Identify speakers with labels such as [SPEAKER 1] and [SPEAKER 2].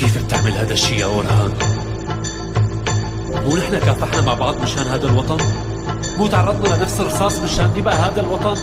[SPEAKER 1] كيف بتعمل هذا الشيء يا اورهان؟ مو نحن كافحنا مع بعض مشان هذا الوطن؟ مو تعرضنا لنفس الرصاص مشان يبقى هذا الوطن؟